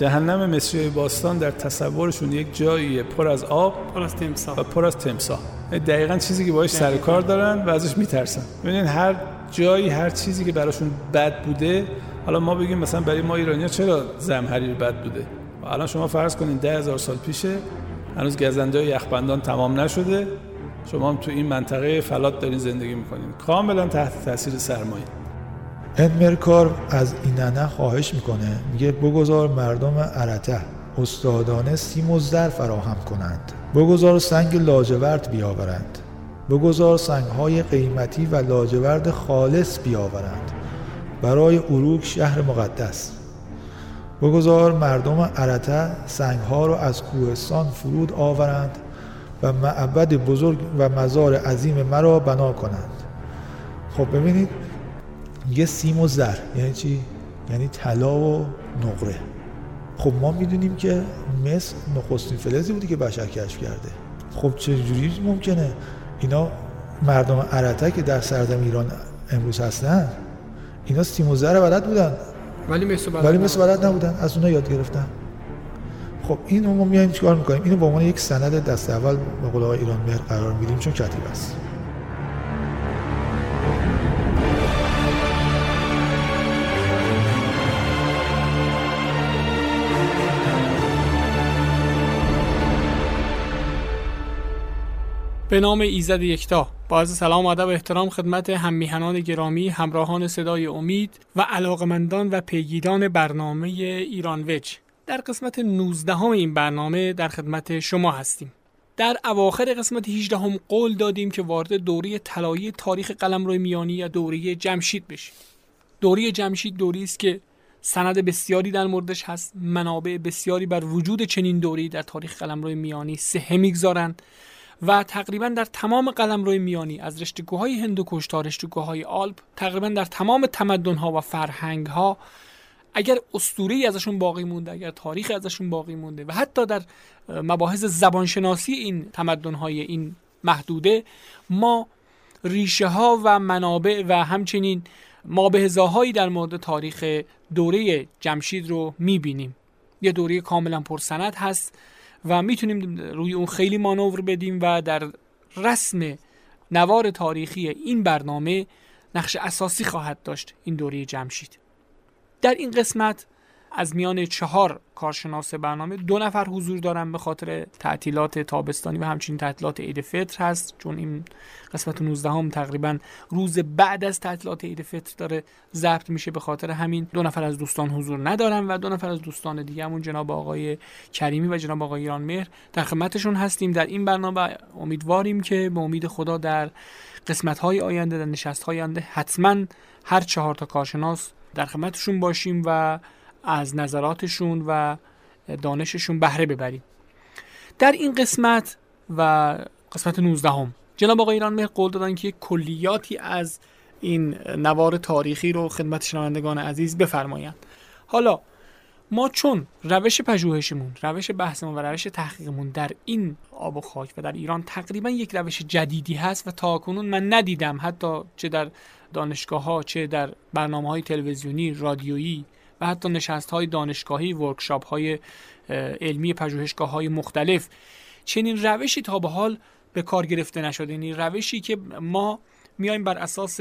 جهنم مصری باستان در تصورشون یک جایی پر از آب پر از تمسا و پر از تمسا دقیقا چیزی که باش سر کار دارن و ازش میترسن. ببینید هر جایی هر چیزی که براشون بد بوده حالا ما بگیم مثلا برای ما ایرانیا چرا زمهریر بد بوده؟ و الان شما فرض کنین ده هزار سال پیشه هنوز گزنده یخبندان تمام نشده. شما هم تو این منطقه فلات دارین زندگی می‌کنین. کاملا تحت تاثیر سرمایه. انمرکار از ایننه خواهش می‌کنه. میگه بگذار مردم عرته استادانه سیم و زر فراهم کنند. بگذار سنگ لاجورد بیاورند. بگذار سنگ های قیمتی و لاجورد خالص بیاورند. برای اروک شهر مقدس. بگذار مردم عرته سنگ ها را از کوهستان فرود آورند و معبد بزرگ و مزار عظیم مرا بنا کنند. خب ببینید یه سیم و زر. یعنی چی؟ یعنی طلا و نقره. خب ما می‌دونیم که مصر نخستین فلزی بودی که بشر کشف کرده. خب چجوری ممکنه؟ اینا مردم عرته که در سردم ایران امروز هستن اینا سیم و زر بلد بودن. ولی مصر بلد ولی مصر بلد نبودن. از اونها یاد گرفتن. خب این ما میایم چیکار می‌کنیم؟ اینو به عنوان یک سند دست اول به قول ایران مهر قرار میدیم چون کتیب است. به نام ایزد یکتا. با عرض سلام و احترام خدمت هممیهنان گرامی همراهان صدای امید و علاقمندان و پیگیران برنامه ایران وج در قسمت 19 هم این برنامه در خدمت شما هستیم. در اواخر قسمت 18 هم قول دادیم که وارد دوره طلایی تاریخ قلمرو میانی یا دوره جمشید بشیم. دوره جمشید دوری است که سند بسیاری در موردش هست منابع بسیاری بر وجود چنین دوری در تاریخ قلمرو میانی سه می‌گذارند. و تقریبا در تمام قلم روی میانی از رشتگوهای های هندوکش تا رشتگوهای های آلپ تقریبا در تمام تمدن ها و فرهنگ ها اگر اسطوره ازشون باقی مونده اگر تاریخ ازشون باقی مونده و حتی در مباحث زبانشناسی این تمدن های این محدوده ما ریشه ها و منابع و همچنین مابهزاهایی در مورد تاریخ دوره جمشید رو می‌بینیم. یه دوره کاملا پرسند هست. و می‌تونیم روی اون خیلی مانور بدیم و در رسم نوار تاریخی این برنامه نقش اساسی خواهد داشت این دوره جمشید. در این قسمت از میان چهار کارشناس برنامه دو نفر حضور دارن به خاطر تعطیلات تابستانی و همچنین تعطیلات عید فطر هست چون این قسمت 19 هم تقریبا روز بعد از تعطیلات عید فطر داره ضبط میشه به خاطر همین. دو نفر از دوستان حضور ندارن و دو نفر از دوستان دیگه همون جناب آقای کریمی و جناب آقای ایران مهر در خدمتشون هستیم در این برنامه امیدواریم که به امید خدا در قسمت های آینده در نشست های آینده حتما هر چهار تا کارشناس در خدمتشون باشیم و از نظراتشون و دانششون بهره ببریم. در این قسمت و قسمت 19 هم جناب آقای ایران مهر قول دادن که کلیاتی از این نوار تاریخی رو خدمت شنوندگان عزیز بفرمایند. حالا ما چون روش پژوهشمون روش بحثمون و روش تحقیقمون در این آب و خاک و در ایران تقریبا یک روش جدیدی هست و تا کنون من ندیدم حتی چه در دانشگاه ها چه در برنامه های تلویزیونی رادیویی و حتی نشست های دانشگاهی ورکشاپ های علمی پژوهشگاه های مختلف. چنین روشی تا به حال به کار گرفته نشده. یعنی روشی که ما میایم بر اساس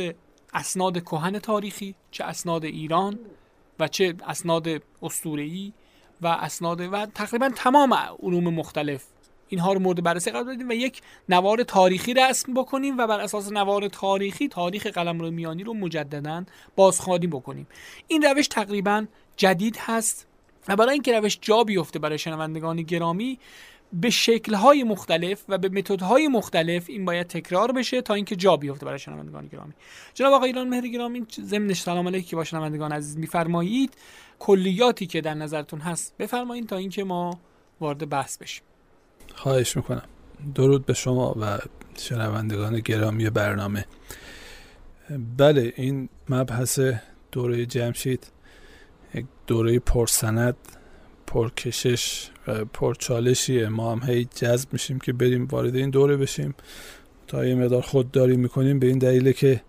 اسناد کهن تاریخی چه اسناد ایران و چه اسناد اسطوره‌ای و اسناد و تقریبا تمام علوم مختلف. اینها رو مورد بررسی قرار بدیم و یک نوار تاریخی رسم بکنیم و بر اساس نوار تاریخی تاریخ قلمرو میانی رو مجددا بازخوانی بکنیم. این روش تقریبا جدید هست و برای اینکه روش جا بیفته برای شنوندگان گرامی به شکل‌های مختلف و به متدهای مختلف این باید تکرار بشه تا اینکه جا بیفته برای شنوندگان گرامی. جناب آقای ایران مهر گرامی ضمن سلام علیک که با شنوندگان عزیز میفرمایید کلیاتی که در نظرتون هست بفرمایید تا اینکه ما وارد بحث بشیم. خواهش می‌کنم. درود به شما و شنوندگان گرامی برنامه. بله این مبحث دوره جمشید یک دوره پرسند پرکشش و پرچالشیه ما هم هی جذب میشیم که بریم وارد این دوره بشیم. تا یه مقدار خودداری می‌کنیم به این دلیله که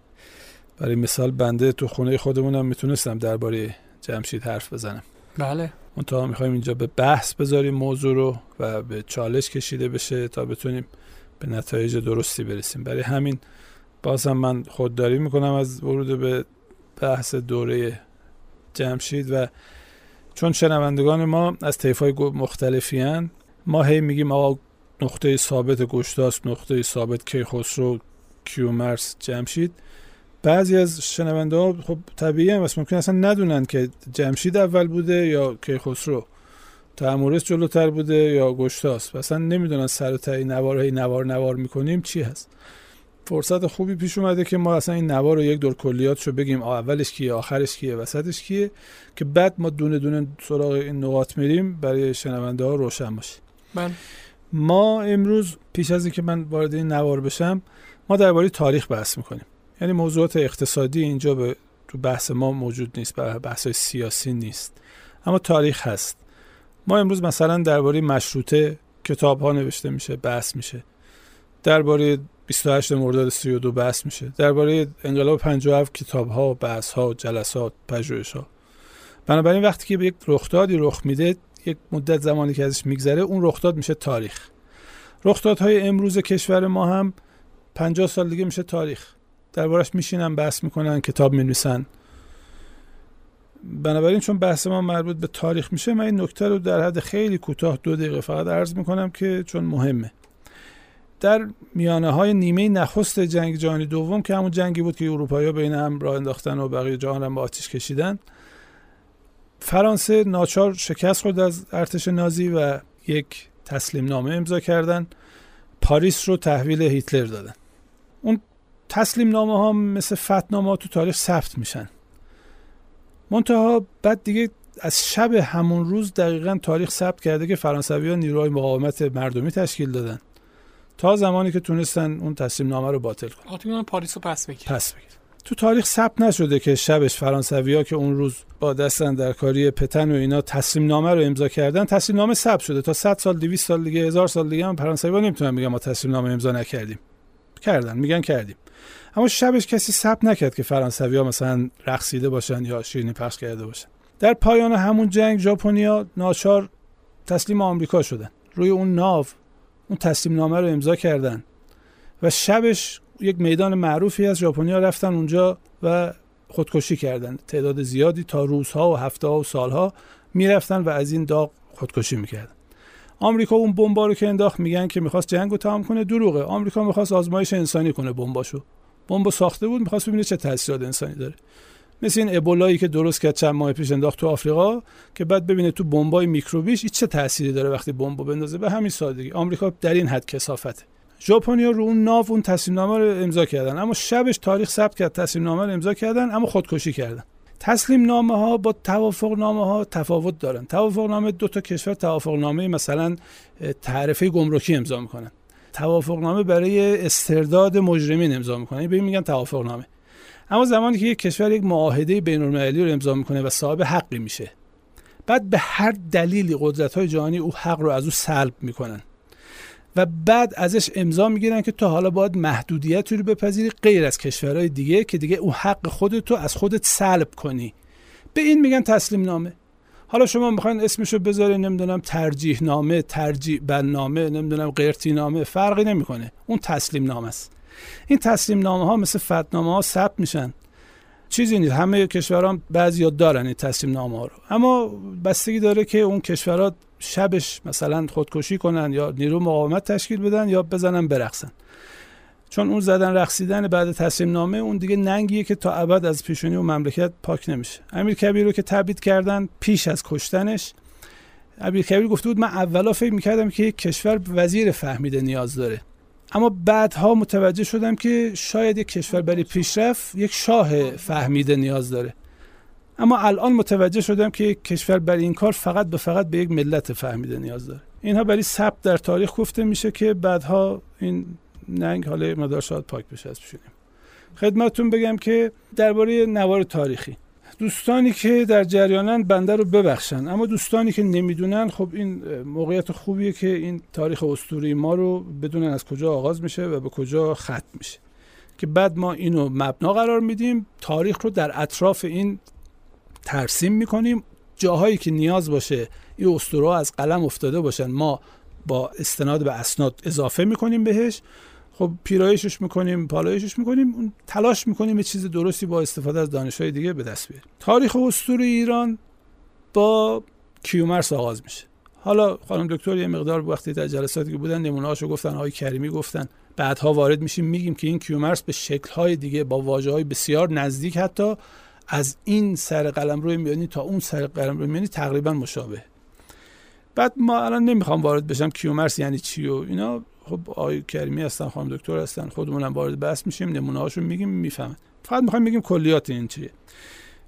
برای مثال بنده تو خونه خودمونم می‌تونستم درباره جمشید حرف بزنم. بله. منتها می‌خوایم اینجا به بحث بذاریم موضوع رو و به چالش کشیده بشه تا بتونیم به نتایج درستی برسیم. برای همین بازم من خودداری می‌کنم از ورود به بحث دوره جمشید و چون شنوندگان ما از طیفای مختلفی هن ما هی میگیم آقا نقطه ثابت گشتاس نقطه ثابت کیخسرو کیومرس جمشید. بعضی از شنونده ها خب طبیعی هم ممکن اصلا ندونن که جمشید اول بوده یا کیخسرو. تعمورس جلوتر بوده یا گشتاس. اصلا نمی‌دونن سر و نوار هی نوار نوار می‌کنیم چی هست. فرصت خوبی پیش اومده که ما اصلا این نوار رو یک دور کلیاتشو بگیم اولش کیه آخرش کیه وسطش کیه که بعد ما دونه دونه سراغ این نقاط میریم برای شنونده ها روشن باشه. بله. ما امروز پیش از اینکه من وارد این نوار بشم ما درباره تاریخ بحث می‌کنیم. یعنی موضوعات اقتصادی اینجا به تو بحث ما موجود نیست بحث سیاسی نیست. اما تاریخ هست. ما امروز مثلا درباره مشروطه کتاب ها نوشته میشه بحث میشه. درباره 28 مرداد 32 بحث میشه. درباره انقلاب 57 کتاب ها بحث ها جلسات پژوهش ها بنابراین وقتی که به یک رخدادی رخ میده یک مدت زمانی که ازش میگذره اون رخداد میشه تاریخ. رخدادهای امروز کشور ما هم 50 سال دیگه میشه تاریخ. دربارش میشینن بحث می‌کنن کتاب می‌نویسن. بنابراین چون بحث ما مربوط به تاریخ میشه من این نکته رو در حد خیلی کوتاه دو دقیقه فقط عرض می‌کنم که چون مهمه. در میانه های نیمه نخست جنگ جهانی دوم که همون جنگی بود که اروپایی بین هم راه انداختن و بقیه جهان هم با آتیش کشیدن فرانسه ناچار شکست خورد از ارتش نازی و یک تسلیم نامه امضا کردن. پاریس رو تحویل هیتلر دادن. تسلیم نامه ها مثل فتنامه ها تو تاریخ ثبت میشن. منتها بعد دیگه از شب همون روز دقیقا تاریخ ثبت کرده که فرانسوی ها نیروهای مقاومت مردمی تشکیل دادن. تا زمانی که تونستن اون تسلیم نامه رو باطل کنن. پاریس رو پس بگیر پس بگیر تو تاریخ ثبت نشده که شبش فرانسوی ها که اون روز با دستن در کاری پتن و اینا تسلیم نامه رو امضا کردن تسلیم نامه ثبت شده. تا 100 سال 200 سال دیگه هزار سال دیگه هم فرانسوی ها نمی‌تونن بگن ما تسلیم نامه امضا نکردیم. کردن میگن کردیم. اما شبش کسی ثبت نکرد که فرانسوی ها مثلا رقصیده باشن یا شیرینی پخش کرده باشن. در پایان همون جنگ ژاپنیا ناچار تسلیم آمریکا شدن. روی اون ناو اون تسلیم نامه رو امضا کردن. و شبش یک میدان معروفی از ژاپنیا رفتن اونجا و خودکشی کردن. تعداد زیادی تا روزها و هفته ها و سالها می‌رفتن و از این داغ خودکشی می‌کردن. آمریکا اون بمبا رو که انداخت میگن که می‌خواست جنگ رو تمام کنه دروغه. آمریکا می‌خواست آزمایش انسانی کنه بمباشو. بمب ساخته بود می‌خواست ببینه چه تاثیرات انسانی داره. مثل این ابولایی که درست کرد چند ماه پیش انداخت تو آفریقا که بعد ببینه تو بمبای میکروبیش چه تأثیری داره وقتی بمب بندازه. به همین سادگی. آمریکا در این حد کسافته ژاپنیا رو اون ناو اون تصمیم نامه رو امضا کردن. اما شبش تاریخ ثبت کرد تصمیم نامه رو امضا کردن اما خودکشی کردن. تسلیم نامه ها با توافق نامه ها تفاوت دارن. توافق نامه دو تا کشور توافق نامه مثلا تعرفه گمرکی امضا می‌کنن. توافق نامه برای استرداد مجرمین امضا می‌کنن. به میگن توافق نامه اما زمانی که یک کشور یک معاهده بین المللی رو امضا می‌کنه و صاحب حقی میشه بعد به هر دلیلی قدرت های جهانی او حق رو از او سلب می‌کنن. و بعد ازش امضا می‌گیرن که تو حالا باید محدودیتی رو بپذیری غیر از کشورهای دیگه که دیگه او حق خودتو از خودت سلب کنی. به این میگن تسلیم نامه. حالا شما می‌خواین اسمشو بذارین نمی‌دونم ترجیح نامه ترجیح نامه نمی‌دونم قرتی نامه فرقی نمی‌کنه. اون تسلیم نامه است. این تسلیم نامه ها مثل فتنامه ها ثبت میشن. چیزی نیست. همه کشورها بعضی دارن این تسلیم نامه ها رو. اما بستگی داره که اون کشورها شبش مثلا خودکشی کنن یا نیرو مقاومت تشکیل بدن یا بزنن برقصن. چون اون زدن رقصیدن بعد تصمیم نامه اون دیگه ننگیه که تا ابد از پیشونی و مملکت پاک نمیشه. امیر کبیر رو که تبعید کردن پیش از کشتنش امیر کبیر گفته بود من اولا فکر می‌کردم که یک کشور وزیر فهمیده نیاز داره. اما بعدها متوجه شدم که شاید یک کشور برای پیشرفت یک شاه فهمیده نیاز داره. اما الان متوجه شدم که کشور برای این کار فقط به فقط به یک ملت فهمیده نیاز داره. اینها برای ثبت در تاریخ گفته میشه که بعدها این ننگ حالا مدار شاید پاک بشه از پیشونیم خدمتتون بگم که درباره نوار تاریخی. دوستانی که در جریانن بنده رو ببخشن اما دوستانی که نمی‌دونن خب این موقعیت خوبیه که این تاریخ اسطوری ما رو بدونن از کجا آغاز میشه و به کجا ختم میشه. که بعد ما اینو مبنا قرار میدیم تاریخ رو در اطراف این ترسیم می‌کنیم. جاهایی که نیاز باشه این اسطوره از قلم افتاده باشن. ما با استناد به اسناد اضافه می‌کنیم بهش. خب پیرایشش می‌کنیم پالایشش می‌کنیم. تلاش می‌کنیم یه چیز درستی با استفاده از دانشهای دیگه به دست بیاریم. تاریخ اسطوره ایران با کیومرس آغاز میشه. حالا خانم دکتر یه مقدار وقتی در جلساتی که بودن نمونه‌هاشو گفتن آقای کریمی گفتن. بعدها وارد میشیم میگیم که این کیومرس به شکل‌های دیگه با واژه‌های بسیار نزدیک حتی از این سر قلم روی میانی تا اون سر قلم روی میانی تقریبا مشابه. بعد ما الان نمی‌خوام وارد بشم کیومرس یعنی چی و اینا. خب آقای کریمی هستن خانم دکتر هستن خودمون هم وارد بحث میشیم نمونه هاشو میگیم می‌فهمن. فقط می‌خوایم بگیم کلیات این چیه.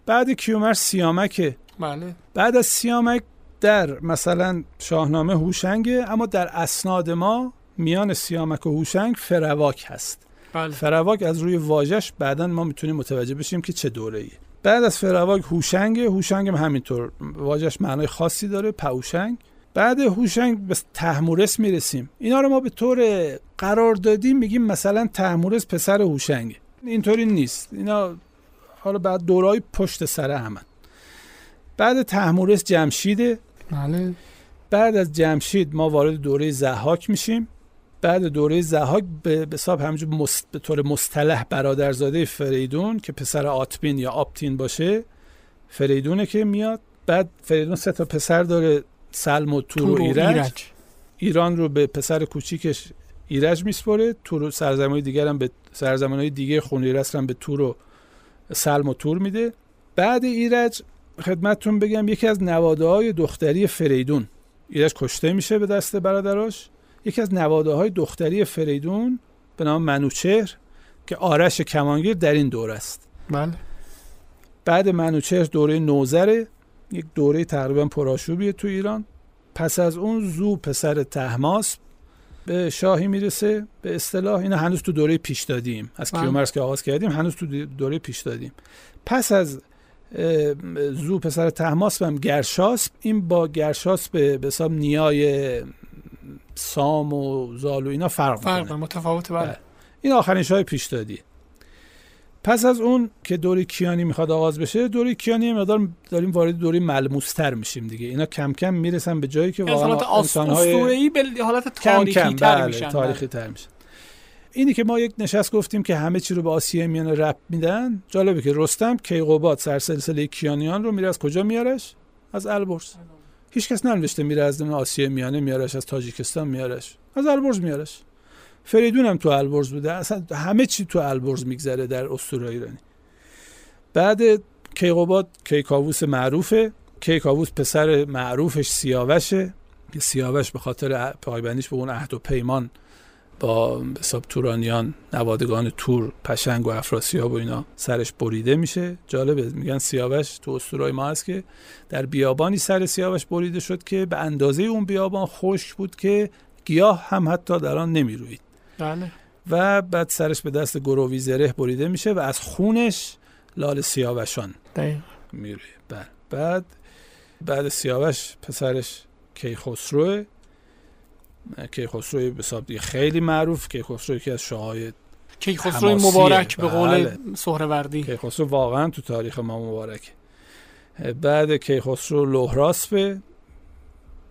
بعد کیومرس سیامکه. بله. بعد از سیامک در مثلا شاهنامه هوشنگه اما در اسناد ما میان سیامک و هوشنگ فرواک هست. بله. فرواک از روی واژش بعدا ما می‌تونیم متوجه بشیم که چه دوره ایه بعد از فرواک هوشنگ هوشنگ هم همینطور. واژش معنای خاصی داره پاوشنگ. بعد هوشنگ به تحمورس می‌رسیم. اینا رو ما به طور قرار دادیم میگیم مثلا تحمورس پسر هوشنگ اینطوری نیست. اینا حالا بعد دورای پشت سر همن. بعد تحمورس جمشیده. بله. بعد از جمشید ما وارد دوره زحاک میشیم. بعد دوره زحاک به حساب همینجور مست... به طور مصطلح برادرزاده فریدون که پسر آتبین یا آپتین باشه فریدونه که میاد بعد فریدون سه تا پسر داره سلم و تور و ایرج. ایران رو به پسر کوچیکش ایرج میسپره تور سرزمین دیگر هم به سرزمین های دیگه خونیرس هم به تور و سلم و تور میده. بعد ایرج خدمتتون بگم یکی از نواده های دختری فریدون. ایرج کشته میشه به دست برادراش. یکی از نواده های دختری فریدون به نام منوچهر که آرش کمانگیر در این دوره است. بله. بعد منوچهر دوره نوزره یک دوره تقریبا پرآشوبیه تو ایران. پس از اون زو پسر تهماس به شاهی می‌رسه به اصطلاح اینا هنوز تو دوره پیش دادیم. از بله. کیومرس که آغاز کردیم هنوز تو دوره پیش دادیم. پس از زو پسر تهماس هم گرشاسب این با گرشاسب به حساب نیای سام و زال و اینا فرق فرق می‌کنه متفاوته بله. این آخرین شاه پیش دادی. پس از اون که دوره کیانی می‌خواد آغاز بشه دوره کیانی مقدار داریم وارد دوره ملموستر میشیم دیگه. اینا کم کم می‌رسن به جایی که حالت واقعا آس- انسانهای به حالت کم تاریخی کم تر بله میشن تاریخی تر میشن. اینی که ما یک نشست گفتیم که همه چی رو به آسیه میانه رب میدن جالبه که رستم کیقوباد سرسلسله کیانیان رو میره از کجا میارش؟ از البرز. هیچ کس ننوشته میره از آسیه میانه میارش از تاجیکستان میارش. از البرز میارش. فریدون هم تو البرز بوده. اصلا همه چی تو البرز میگذره در اسطوره ایرانی. بعد کیقوباد کیکاووس معروفه. کیکاووس پسر معروفش سیاوشه. سیاوش به خاطر پایبندیش به اون عهد و پیمان با حساب تورانیان نوادگان تور پشنگ و افراسیاب و اینا سرش بریده میشه. جالبه میگن سیاوش تو اسطورهای ما هست که در بیابانی سر سیاوش بریده شد که به اندازه اون بیابان خشک بود که گیاه هم حتی در آن نمی‌روید. بله. و بعد سرش به دست گرووی زره بریده میشه و از خونش لال سیاوشان میره بله. بعد بعد سیاوش پسرش کیخسروه کیخسرو به دیگه خیلی معروف. کیخسرو یکی از شاههای کیخسرو حماسیه. مبارک به قول بله. سهروردی. کیخسرو واقعا تو تاریخ ما مبارکه بعد کیخسرو لهراسپه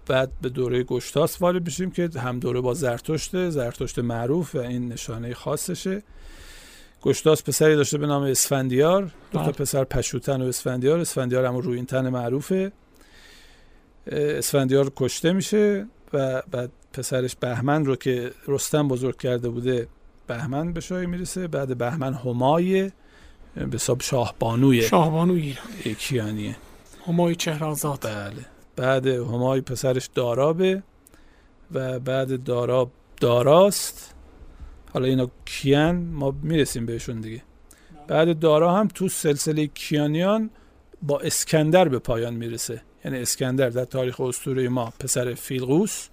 بعد به دوره گشتاس وارد بشیم که هم دوره با زرتشت زرتشت معروف و این نشانه خاصشه. گشتاس پسری داشته به نام اسفندیار. دو تا بله. پسر پشوتن و اسفندیار. اسفندیار هم روی این تن معروفه. اسفندیار کشته میشه. و بعد پسرش بهمن رو که رستم بزرگ کرده بوده بهمن به شاهی می‌رسه. بعد بهمن همای به حساب شاه بانوی شاهبانو ایران کیانیه همای چهرازاد بله. بعد همای پسرش دارابه و بعد داراب داراست. حالا اینا کیان؟ ما می‌رسیم بهشون دیگه. بعد دارا هم تو سلسله کیانیان با اسکندر به پایان می‌رسه. یعنی اسکندر در تاریخ اسطوره ما پسر فیلقوس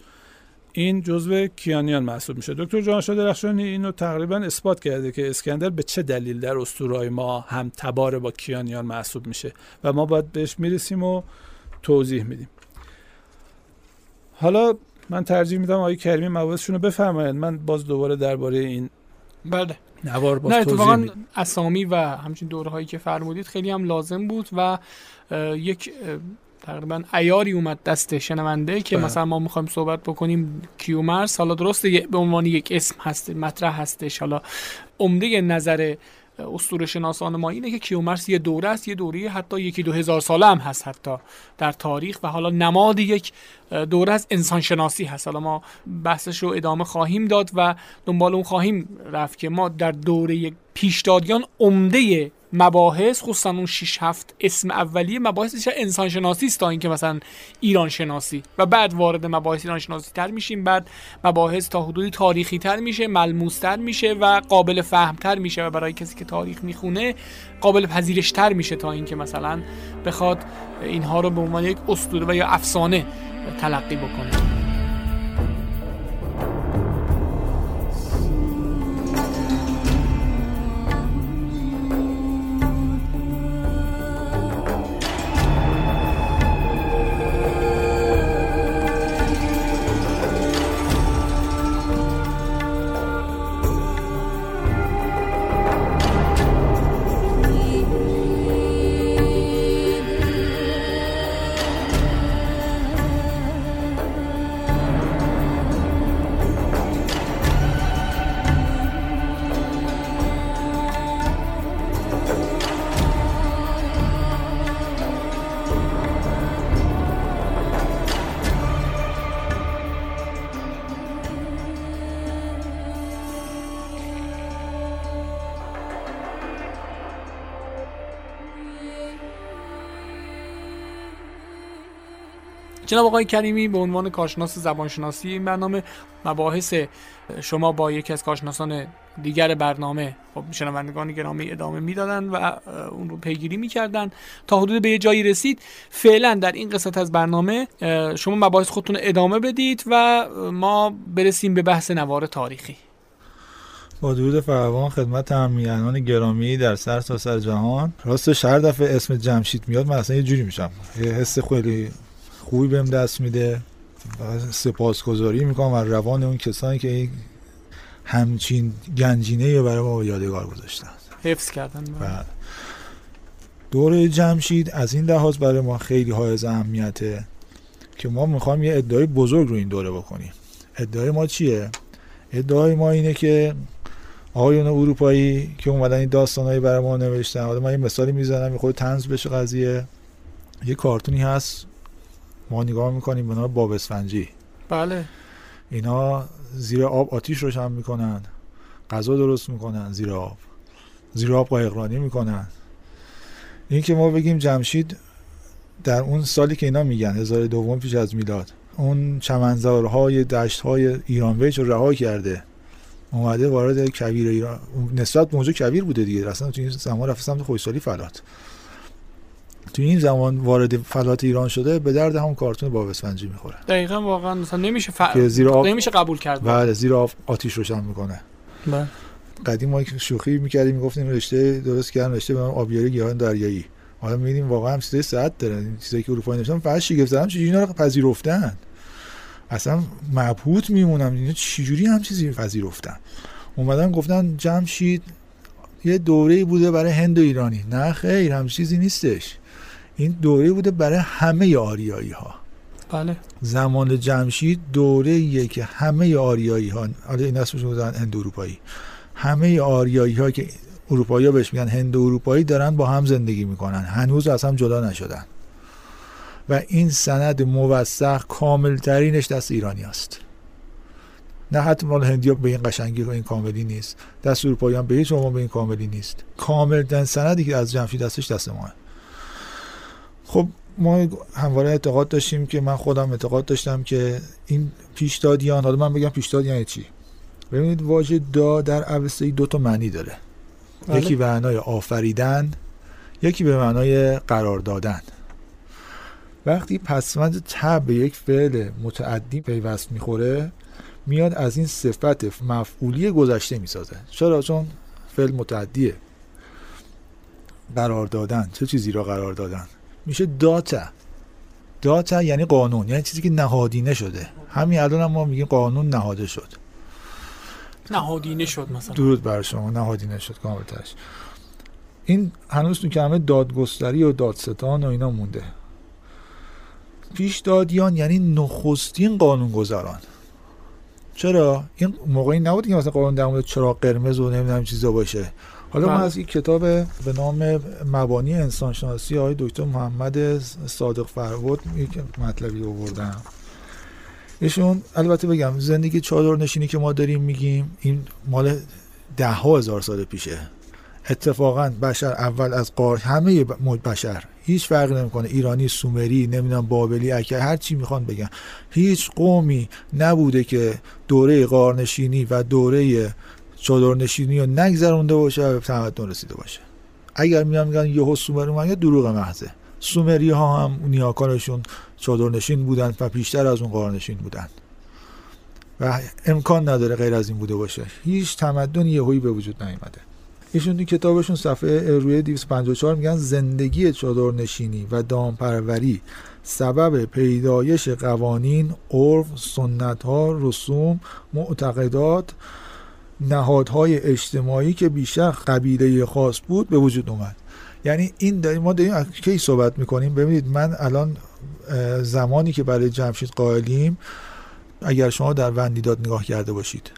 این جزو کیانیان محسوب میشه. دکتر جانشاه درخشانی اینو تقریبا اثبات کرده که اسکندر به چه دلیل در اسطورهای ما هم تبار با کیانیان محسوب میشه و ما باید بهش می‌رسیم و توضیح میدیم. حالا من ترجیح میدم آقای کریمی مباحثشون رو بفرمایید. من باز دوباره درباره این بله. نوار باز نه توضیح اتفاقا میدم. اسامی و همچین دوره هایی که فرمودید خیلی هم لازم بود و یک تقریبا ایاری اومد دست شنونده که بله. مثلا ما می‌خوایم صحبت بکنیم کیومرس حالا درسته به عنوان یک اسم هست مطرح هستش. حالا عمده نظر اسطوره شناسان ما اینه که کیومرس یه دوره است یه دوره حتی یکی دو هزار ساله هم هست حتی در تاریخ و حالا نماد یک دوره از انسان شناسی هست. حالا ما بحثش رو ادامه خواهیم داد و دنبال اون خواهیم رفت که ما در دوره پیشدادیان عمده مباحث خصوصا اون 6 7 اسم اولیه مباحث انسان شناسی است تا اینکه مثلا ایران شناسی و بعد وارد مباحث ایران شناسی تر میشیم بعد مباحث تا حدودی تاریخی تر میشه ملموس تر میشه و قابل فهم تر میشه و برای کسی که تاریخ می‌خونه قابل پذیرش تر میشه تا اینکه مثلا بخواد اینها رو به عنوان یک اسطوره و یا افسانه تلقی بکنه. جناب آقای کریمی به عنوان کارشناس زبانشناسی این برنامه مباحث شما با یکی از کارشناسان دیگر برنامه خب شنوندگان گرامی ادامه می‌دادن و اون رو پیگیری می‌کردن. تا حدود به یه جایی رسید فعلا در این قسمت از برنامه شما مباحث خودتون ادامه بدید و ما برسیم به بحث نوار تاریخی. با درود فراوان خدمت همیهنان گرامی در سر تا سر جهان. راستش هر دفعه اسم جمشید میاد من اصلا یه جوری میشم. یه حس خیلی خوبی بهم دست میده. و سپاسگزاری می‌کنم از روان اون کسانی که این همچین گنجینه برای ما یادگار گذاشتن. حفظ کردن و دوره جمشید از این لحاظ برای ما خیلی حائز اهمیته که ما می‌خوایم یه ادعای بزرگ رو این دوره بکنیم. ادعای ما چیه؟ ادعای ما اینه که آقایون اروپایی که اومدن این داستانهایی برای ما نوشتن حالا من یه مثالی می‌زنم خود تنز بشه قضیه. یه کارتونی هست ما نگاه می‌کنیم به نام باب اسفنجی بله. اینا زیر آب آتیش روشن می‌کنن. غذا درست می‌کنن زیر آب. زیر آب قایقرانی می‌کنن. این که ما بگیم جمشید در اون سالی که اینا میگن هزار دوم پیش از میلاد اون چمنزارهای دشتهای ایران ویچ رو رها کرده. اومده وارد کویر ایران نسبت به اونجا کویر بوده دیگه. اصلا تو این زمان رفت سمت خوشسالی فلات. تو این زمان وارد فلات ایران شده به درد همون کارتون باب اسفنجی می‌خوره. دقیقا واقعا مثلا نمیشه ف... که زیر آب نمیشه قبول کرد. بله زیر آب آتیش روشن می‌کنه. بله. قدیم ما شوخی می‌کردیم می‌گفتیم رشته درست کردن رشته به آبیاری گیاهان دریایی. حالا می‌بینیم واقعا هم چیزای صحت داره. این چیزایی که اروپایی نوشتن فقط شگفت چجوری اینا رو پذیرفتن؟ اصلا مبهوت میمونم. اینا چجوری هم چیزی پذیرفتن؟ اومدن گفتن جمشید یه دوره بوده برای هند و ایرانی. نه خیر هم چیزی نیستش. این دوره بوده برای همه آریایی ها بله. زمان جمشید دوره که همه آریایی ها حالا این اسمش بودن هند اروپایی. همه آریایی ها که اروپایی ها بهش میگن هند اروپایی دارن با هم زندگی می‌کنن. هنوز از هم جدا نشدن. و این سند موثق کامل ترینش دست ایرانی است. نه حتی مال هندی ها به این قشنگی و این کاملی نیست. دست اروپایی هم به هیچ عنوان به این کاملی نیست. کامل سندی که از جمشید دستش دست ماه خب ما همواره اعتقاد داشتیم که من خودم اعتقاد داشتم که این پیشدادیان حالا من بگم پیشدادیان یعنی چی؟ ببینید واژه دا در اوستایی دو تا معنی داره. بله. یکی معنای آفریدن یکی به معنای قرار دادن. وقتی پسوند تب به یک فعل متعدی پیوست می‌خوره میاد از این صفت مفعولی گذشته می‌سازه. چرا؟ چون فعل متعدیه. قرار دادن. چه چیزی را قرار دادن؟ میشه داتا. داتا یعنی قانون یعنی چیزی که نهادینه شده. همین الان هم ما میگیم قانون نهاده شد. نهادینه شد مثلا. درود بر شما نهادینه شد کاملترش. این هنوز تو کلمه دادگستری و دادستان و اینا مونده. پیش دادیان یعنی نخستین قانون گذاران چرا؟ این موقعی نبود که مثلا قانون در مورد چراغ قرمز و نمی‌دونم چیزا باشه. حالا ما بله. از این کتاب به نام مبانی انسانشناسی آقای دکتر محمد صادق فرود یک مطلبی آوردم. ایشون البته بگم زندگی چادر نشینی که ما داریم میگیم این مال ده ها هزار سال پیشه. اتفاقا بشر اول از قار همه بشر. هیچ فرقی نمی‌کنه. ایرانی سومری نمی‌دونم بابلی اکر هر چی می‌خوان بگن. هیچ قومی نبوده که دوره قارنشینی و دوره چادرنشینی رو نگذرونده باشه و به تمدن رسیده باشه. اگر میان میگن یهو سومر اومد دروغ محضه. سومری ها هم نیاکانشون چادرنشین بودن و بیشتر از اون قارنشین بودن. و امکان نداره غیر از این بوده باشه. هیچ تمدن یهویی به وجود نیامده ایشون تو کتابشون صفحه روی 254 میگن زندگی چادرنشینی و دامپروری سبب پیدایش قوانین، عرف، سنت ها، رسوم، معتقدات، نهادهای اجتماعی که بیشتر قبیله خاص بود به وجود اومد. یعنی این داریم ما داریم کی صحبت می‌کنیم؟ ببینید من الان زمانی که برای جمشید قائلیم اگر شما در وندیداد نگاه کرده باشید.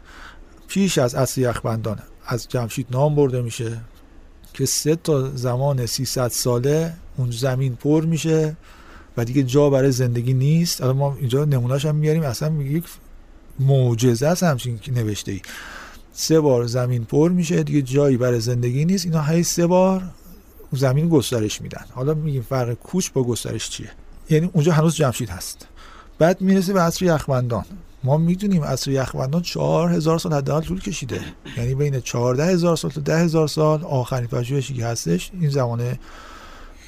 پیش از عصر یخبندان از جمشید نام برده میشه که سه تا زمان 300 ساله اون زمین پر میشه و دیگه جا برای زندگی نیست. الان ما اینجا نمونهش هم میاریم اصلا یک معجزه است همچین نوشته ای سه بار زمین پر میشه دیگه جایی برای زندگی نیست. اینا هی سه بار زمین گسترش میدن. حالا میگیم فرق کوچ با گسترش چیه؟ یعنی اونجا هنوز جمشید هست. بعد می‌رسه به عصر یخبندان. ما می‌دونیم عصر یخبندان چهار هزار سال حداقل طول کشیده. یعنی بین چهارده هزار سال تا ده هزار سال آخرین پژوهشی که هستش این زمان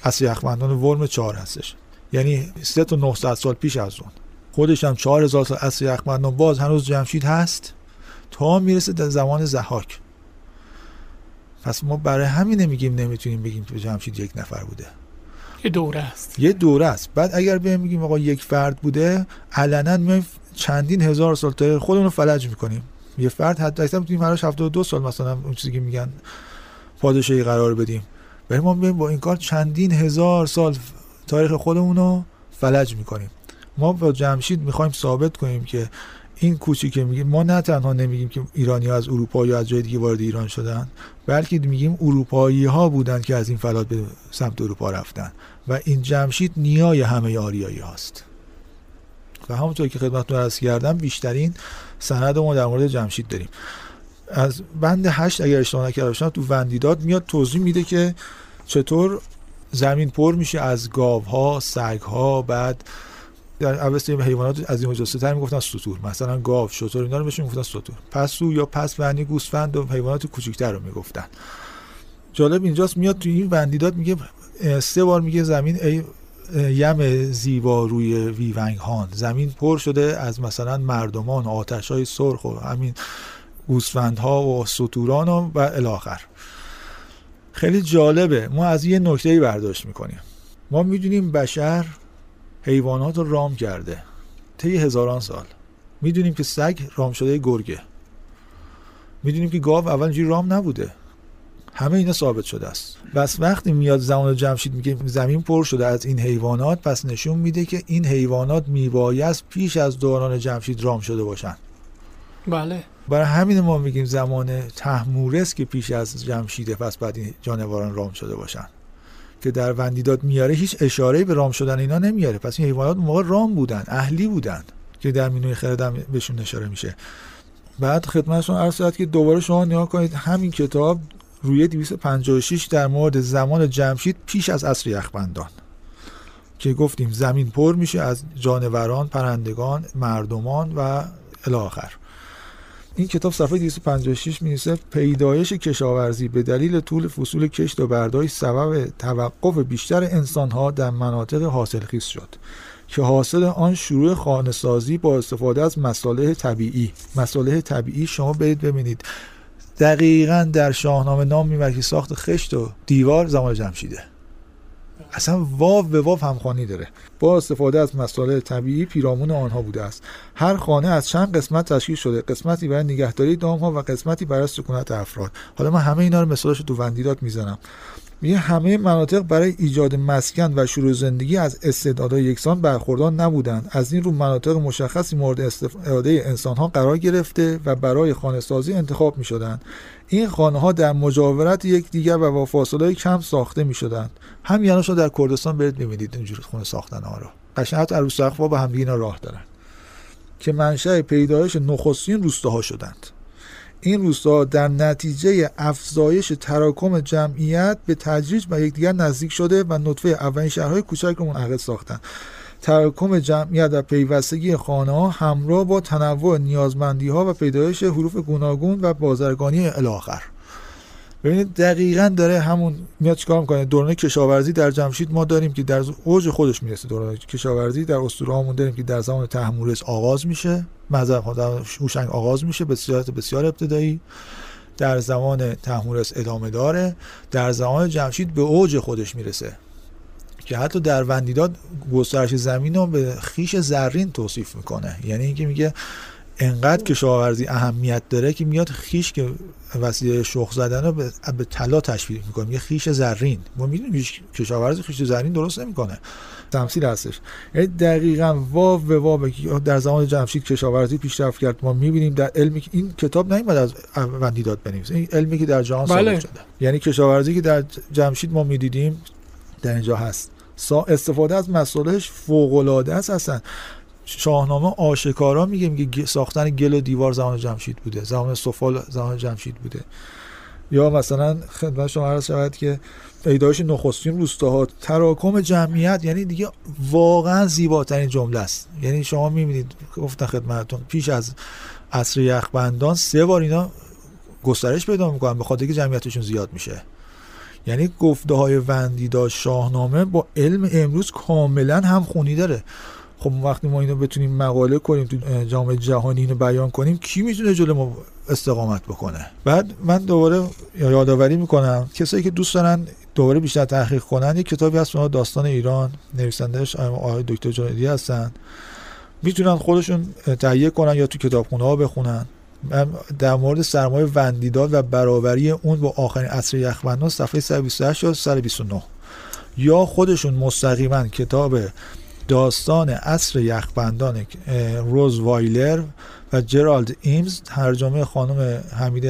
عصر یخبندان ورم چهار هستش. یعنی سه تا 900 سال پیش از اون. خودش هم چهار هزار سال عصر یخبندان باز هنوز جمشید هست. تا می‌رسه در زمان زحاک پس ما برای همین نمیگیم نمی‌تونیم بگیم که جمشید یک نفر بوده. یه دوره است. یه دوره است. بعد اگر بیایم میگیم آقا یک فرد بوده علنا میایم چندین هزار سال تاریخ خودمون رو فلج می‌کنیم. یه فرد حتی اکثر می‌تونیم براش 72 سال مثلا اون چیزی که میگن پادشاهی قرار بدیم. ولی ما میایم با این کار چندین هزار سال تاریخ خودمون رو فلج می‌کنیم. ما با جمشید می‌خوایم ثابت کنیم که این کوچی که میگیم ما نه تنها نمیگیم که ایرانی از اروپا یا از جای دیگه وارد ایران شدن بلکه میگیم اروپایی ها بودن که از این فلات به سمت اروپا رفتن. و این جمشید نیای همه آریایی هاست. و همونطور که خدمتتون عرض کردم بیشترین سند ما در مورد جمشید داریم. از بند هشت اگر اشتباه نکرده باشم تو وندیداد میاد توضیح میده که چطور زمین پر میشه از گاوها سگها بعد در اوسط حیوانات از این تر می‌گفتن سطور مثلا گاو شتر اینا رو بهشون می‌گفتن سطور پسو یا پس بندی گوسفند و حیوانات کوچکتر رو می‌گفتن. جالب اینجاست میاد تو این بندیداد میگه سه بار میگه زمین ای یم زیبا روی ویونگ هان. زمین پر شده از مثلا مردمان آتش های سرخ و همین گوسفندها و سطوران و, و الاخر خیلی جالبه. ما از یه نکته برداشت می‌کنیم. ما می‌دونیم بشر حیوانات رو رام کرده. طی هزاران سال. می‌دونیم که سگ رام شده گرگه. می‌دونیم که گاو اول اینجوری رام نبوده. همه اینا ثابت شده است. بس وقتی میاد زمان جمشید میگه زمین پر شده از این حیوانات پس نشون میده که این حیوانات میبایست پیش از دوران جمشید رام شده باشن. بله. برای همین ما میگیم زمان تحمورس که پیش از جمشیده پس بعد این جانوران رام شده باشن. که در وندیداد میاره هیچ اشاره به رام شدن اینا نمیاره. پس این حیوانات اون موقع رام بودن اهلی بودن که در مینوی خردم بهشون اشاره میشه. بعد خدمتشون عرض شد که دوباره شما نگاه کنید همین کتاب روی 256 در مورد زمان جمشید پیش از عصر یخبندان. که گفتیم زمین پر میشه از جانوران پرندگان مردمان و الاخر این کتاب صفحه 256 می‌نویسه پیدایش کشاورزی به دلیل طول فصول کشت و برداشت سبب توقف بیشتر انسانها در مناطق حاصلخیز شد که حاصل آن شروع خانه سازی با استفاده از مصالح طبیعی. مصالح طبیعی شما برید ببینید. دقیقا در شاهنامه نام می‌بره که ساخت خشت و دیوار زمان جمشیده. اصلا واو به واو همخوانی داره. با استفاده از مسائل طبیعی پیرامون آنها بوده است. هر خانه از چند قسمت تشکیل شده قسمتی برای نگهداری دام ها و قسمتی برای سکونت افراد. حالا من همه اینا رو مثالش تو وندیدات می‌زنم. میگه همه مناطق برای ایجاد مسکن و شروع زندگی از استعدادهای یکسان برخوردار نبودند. از این رو مناطق مشخصی مورد استفاده انسان ها قرار گرفته و برای خانه سازی انتخاب می شدند این خانه ها در مجاورت یکدیگر و با فاصله کم ساخته می شدند همین یعنی در کردستان برید ببینید اینجور خونه ساختن ها رو. قشنگ عروس با هم دیگه راه دارن. که منشأ پیدایش نخستین روستاها شدند. این روستا در نتیجه افزایش تراکم جمعیت به تدریج به یکدیگر نزدیک شده و نطفه اولین شهرهای کوچک رو منعقد ساختند تراکم جمعیت و پیوستگی خانه ها همراه با تنوع نیازمندی ها و پیدایش حروف گوناگون و بازرگانی الاخر. ببینید دقیقا داره همون میاد چیکار می‌کنه؟ دوران کشاورزی در جمشید ما داریم که در اوج خودش می‌رسه. دوران کشاورزی در اسطوره هامون داریم که در زمان تحمورس آغاز میشه. مذهب هوشنگ آغاز میشه. به صورت بسیار ابتدایی. در زمان تحمورس ادامه داره. در زمان جمشید به اوج خودش می‌رسه. که حتی در وندیداد گسترش زمین رو به خیش زرین توصیف می‌کنه. یعنی اینکه میگه انقدر کشاورزی اهمیت داره که میاد خیش که وسیله شخ زدن رو به طلا تشبیه می‌کنه. یه خیش زرین. ما می‌دونیم کشاورزی خیش زرین درست نمی‌کنه. تمثیل هستش. یعنی دقیقا واو به واو در زمان جمشید کشاورزی پیشرفت کرد ما می‌بینیم در علمی که این کتاب نیومد از وندیداد بنویسه. این علمی که در جهان بله. شده. یعنی کشاورزی که در جمشید ما می‌دیدیم در اینجا هست. استفاده از مصالحش فوق العاده است اصلا. شاهنامه آشکارا میگه میگه ساختن گل و دیوار زمان جمشید بوده زمان سفال زمان جمشید بوده. یا مثلا خدمت شما عرض شود که پیدایش نخستین روستاها تراکم جمعیت یعنی دیگه واقعا زیباترین جمله است. یعنی شما می‌بینید گفتن خدمتتون پیش از عصر یخبندان سه بار اینا گسترش پیدا می‌کنن به خاطر جمعیتشون زیاد میشه. یعنی گفته های وندیدا شاهنامه با علم امروز کاملا هم خونی داره. خب وقتی ما اینو بتونیم مقاله کنیم تو جامعه جهانی اینو بیان کنیم کی می‌تونه جلو ما استقامت بکنه؟ بعد من دوباره یادآوری می‌کنم کسایی که دوست دارن دوباره بیشتر تحقیق کنن یک کتابی هست به داستان ایران نویسندهش آقای دکتر جنیدی هستن. می‌تونن خودشون تهیه کنن یا تو کتابخونه ها بخونن. در مورد سرمایه وندیداد و برابری اون با آخرین عصر یخبندان صفحه 128 یا 129 یا خودشون مستقیما کتاب داستان عصر یخبندان روز وایلر و جرالد ایمز ترجمه خانم حمید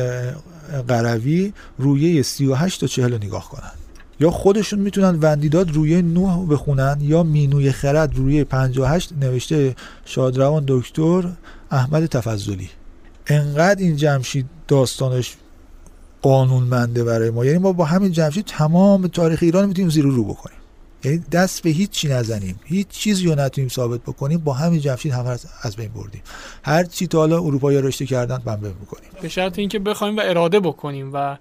قروی رویه 38 تا 40 نگاه کنن. یا خودشون می‌تونن وندیداد رویه 9 بخونن یا مینوی خرد رویه 58 نوشته شادروان دکتر احمد تفضلی. انقدر این جمشید داستانش قانونمنده برای ما. یعنی ما با همین جمشید تمام تاریخ ایران می‌تونیم زیر رو بکنیم. یعنی دست به هیچ چی نزنیم. هیچ چیزی رو نتونیم ثابت بکنیم. با همین جمشید همه از بین بردیم. هر چی تا حالا اروپایی رشته کردن بنبه می‌کنیم. به شرط اینکه بخوایم و اراده بکنیم و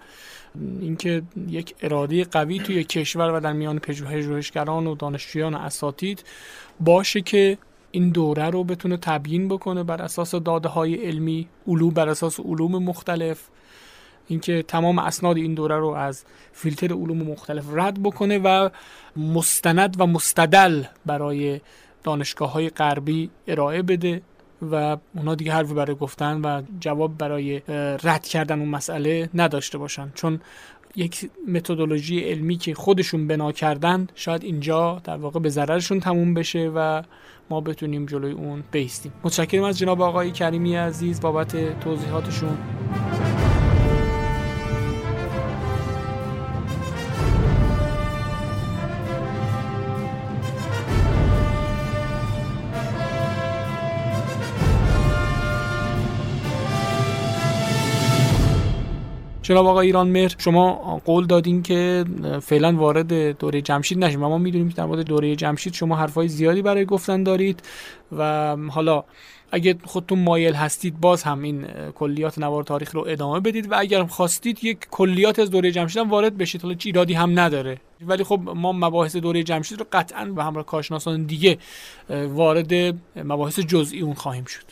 اینکه یک اراده قوی توی کشور و در میان پژوهشگران و دانشجویان و اساتید باشه که این دوره رو بتونه تبیین بکنه بر اساس داده های علمی علوم بر اساس علوم مختلف. اینکه تمام اسناد این دوره رو از فیلتر علوم مختلف رد بکنه و مستند و مستدل برای دانشگاه های غربی ارائه بده و اونا دیگه حرفی برای گفتن و جواب برای رد کردن اون مسئله نداشته باشن. چون یک متدولوژی علمی که خودشون بنا کردن شاید اینجا در واقع به ضررشون تموم بشه و ما بتونیم جلوی اون بیستیم. متشکرم از جناب آقای کریمی عزیز بابت توضیحاتشون. جناب آقا ایران مهر شما قول دادین که فعلا وارد دوره جمشید نشیم و ما می‌دونیم که در مورد دوره جمشید شما حرفای زیادی برای گفتن دارید و حالا اگه خودتون مایل هستید باز هم این کلیات نوار تاریخ رو ادامه بدید و اگر خواستید یک کلیات از دوره جمشید هم وارد بشید حالا ایرادی هم نداره. ولی خب ما مباحث دوره جمشید رو قطعا به همراه کارشناسان دیگه وارد مباحث جزئی اون خواهیم شد.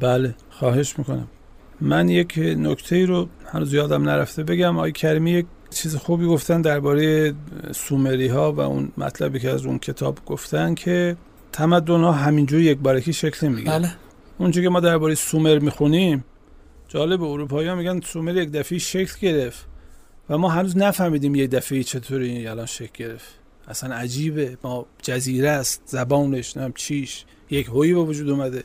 بله خواهش می‌کنم. من یک نکته ای رو هنوز یادم نرفته بگم. آقای کریمی یک چیز خوبی گفتن درباره سومری ها و اون مطلبی که از اون کتاب گفتن که تمدن ها همینجوری یک بارکی شکل می‌گیره. بله. اونجا که ما درباره سومر می‌خونیم جالب اروپایی ها میگن سومر یک دفعه شکل گرفت و ما هنوز نفهمیدیم یک دفعه چطوری الان شکل گرفت. اصلا عجیبه. ما جزیره است زبانش نم چیش. یک هوی به وجود اومده.